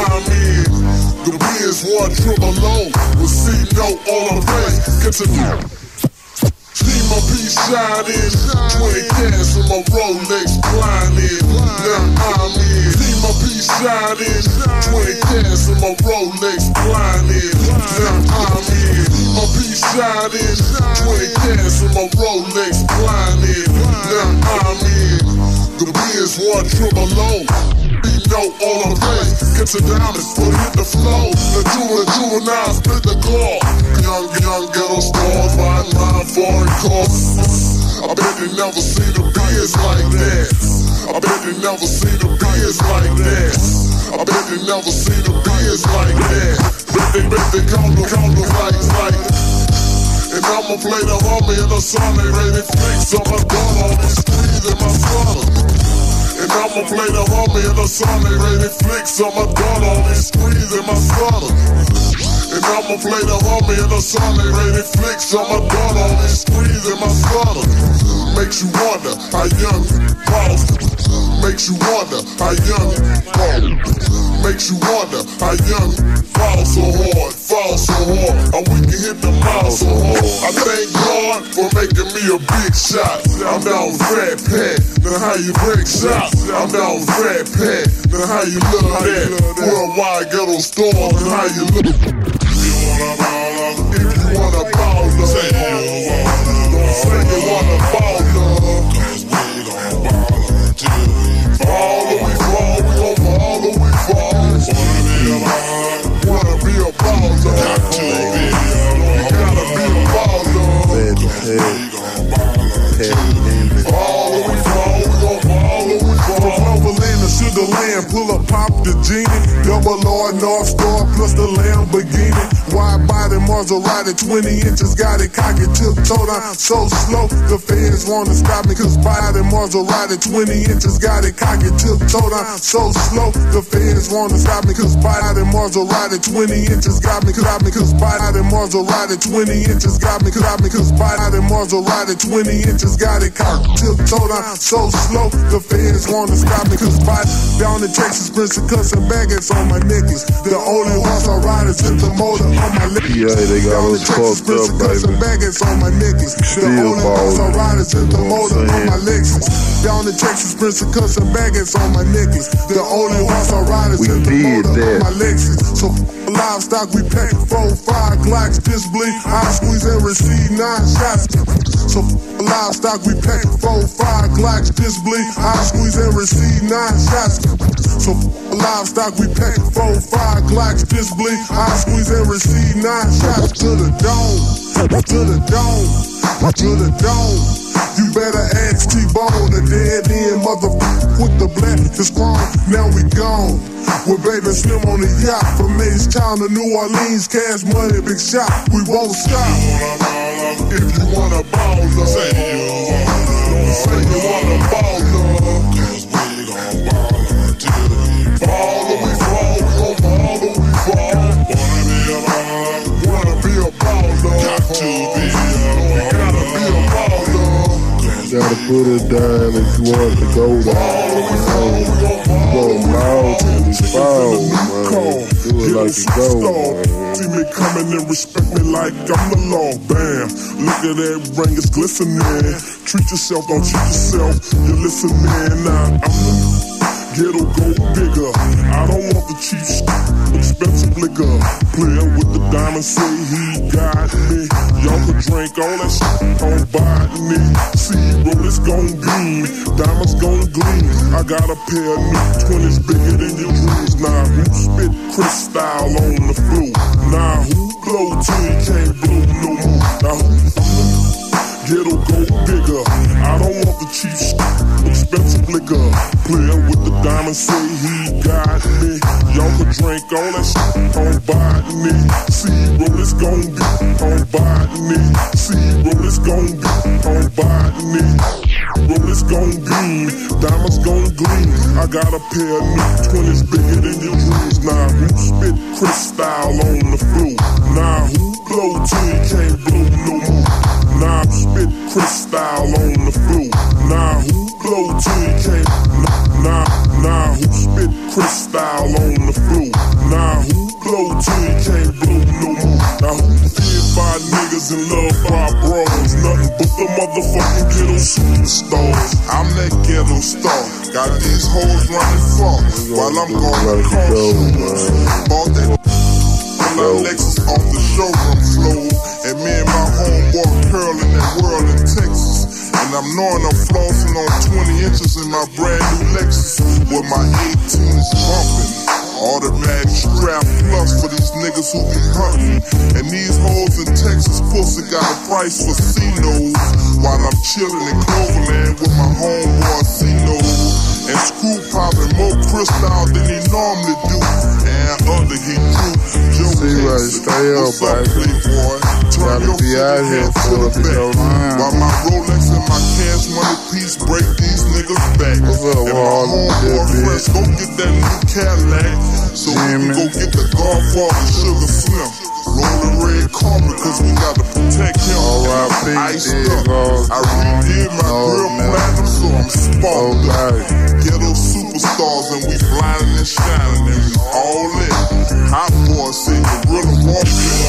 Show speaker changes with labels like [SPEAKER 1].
[SPEAKER 1] I'm in. The biz one trim alone with C note on the. Get to See my shining. 20 cans in my Rolex blinded. Now I'm in. See my piece shining. 20 cans in my Rolex Beat note on the face. Get to diamonds, put hit the flow. The jewel, juvenile, split the car. Young, young ghetto stars, buying line foreign cars. I bet they never seen a biz like that. I bet they never seen a biz like that. I bet they never seen a biz like that. Bet they, bet they count the, count the lights like and I'ma play the homie in the sun, they ready to flex on my gun on the street in my son. And I'ma play the homie in the sun, they ready flicks on my gun on screens in my son. And I'ma play the homie in the sun, they ready flicks on my gun on screens in my son. Makes you wonder how young boss. Makes you wonder how young boss. Makes you wonder how young fall so hard, fall so hard, and we can hit the mile so hard. I thank God for making me a big shot. I'm down fat pat, now how you break shots. I'm down fat pat, now how you love that. Worldwide ghetto storm, and how you look. You wanna baller? If you wanna baller, say you wanna. Say you wanna baller.
[SPEAKER 2] Genie. Double R North Star plus the Lamborghini. Wide body Maserati, 20 inches, got it cocky, tiptoe down so slow. The feds wanna stop me, cause body Maserati, 20 inches, got it cocky, tiptoe down so slow. The feds wanna stop me, cause body Maserati, 20 inches, got me, got me, cause body Maserati, 20 inches, got me, got me, cause body Maserati, 20 inches, got it cocky, tiptoe down so slow. The feds wanna stop me, cause body down in Texas, Prince of cussing baggage on my necklace. The only horse I ride is in the motor on.
[SPEAKER 3] Yeah, they got us fucked up, baby.
[SPEAKER 2] baggage on my necklace. The
[SPEAKER 3] Still
[SPEAKER 2] only horse I
[SPEAKER 3] ballin',
[SPEAKER 2] ride is in the
[SPEAKER 3] you know what
[SPEAKER 2] motor on my Lexus. Down in Texas, Prince of cussing baggage on my necklace. The only horse I ride is in the motor on my Lexus. So livestock, we pack four, five Glocks, this bleed. I squeeze and receive nine shots. So livestock, we pack four, five Glocks, this bleed. I squeeze and receive nine shots. So livestock, we pack four, five Glocks, this bleed. I squeeze and receive nine shots to the dome, to the dome, to the dome. You better ask T-Bone, the dead end motherfucker with the black is strong. Now we gone. With baby Slim on the yacht from Town to New Orleans, cash money, big shot. We won't stop.
[SPEAKER 1] If you wanna baller, say you wanna. You Gotta be a baller.
[SPEAKER 3] Gotta put it down if you want to go down. Go we fall, man. Do it like you go.
[SPEAKER 1] See me coming and respect me like I'm the law. Bam. Look at that ring, it's glistening. Treat yourself, don't cheat yourself. You're listening. Now I'm the ghetto go bigger. I don't want the cheap expensive liquor. Playing with the diamond, say he got me. Y'all could drink all that shit on botany. See, roll it's gon' gleam, diamonds gon' gleam. I got a pair of new twenties bigger than your dreams. Now who spit crystal on the floor? Now who blow till you can't blow no more? Now who Ghetto go bigger. I don't want the cheap expensive liquor. Playing with the diamond, say he drink all that shit on botany. See, roll it's gon' be on botany. See, roll it's gon' be on botany.
[SPEAKER 4] Rollers gon' gleam, diamonds gon' gleam. I got a pair of new twenties bigger than your dreams. Now who spit crystal on the floor? Now who blow till niggas in love by bros? Nothing but the motherfucking ghetto superstars. I'm that ghetto star. Got these hoes running far while I'm going to car shows. Bought that My Lexus off the showroom floor. And me and my homeboy in that world in Texas. And I'm knowing I'm flossing on 20 inches in my brand new hunting. And these hoes in Texas pussy got a price for C-No's. While I'm chilling in Cloverland with my homeboy C-Note. Screw popping more crystal than he normally do. And under he
[SPEAKER 3] See, right, stay up, baby. Gotta be out here for
[SPEAKER 4] the back. While my Rolex and my cash money piece break these niggas back.
[SPEAKER 3] What's up,
[SPEAKER 4] and my homeboy Fresh go get that new Cadillac. So we can go get the Godfather Sugar Slim. Rolling red carpet cause we gotta protect him.
[SPEAKER 3] Oh, R.I.P.
[SPEAKER 4] Iced up.
[SPEAKER 3] Balls.
[SPEAKER 4] I redid my
[SPEAKER 3] Oh,
[SPEAKER 4] platinum so I'm and shining and all. Hot boy say gorilla walk.